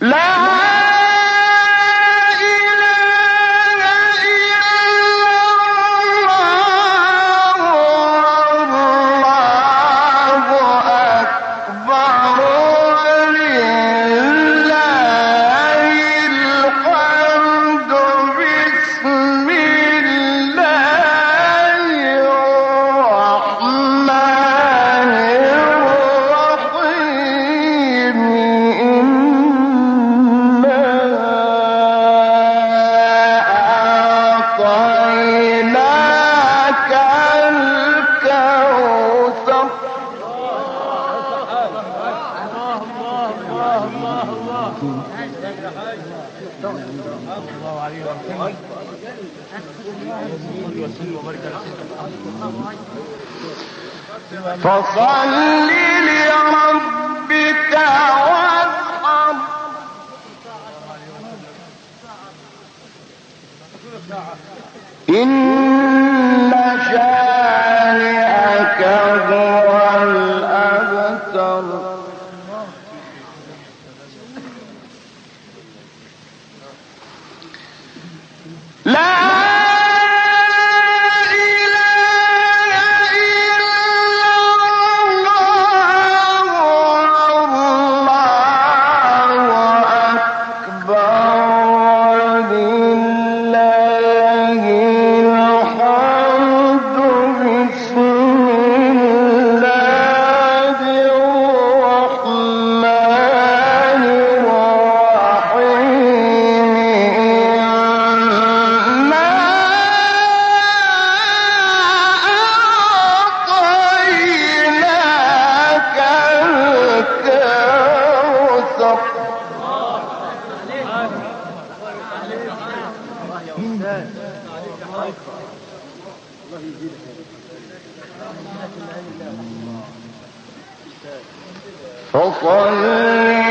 لا فصل لربك وانحر إن شانئك هو الأبتر. فصل لربك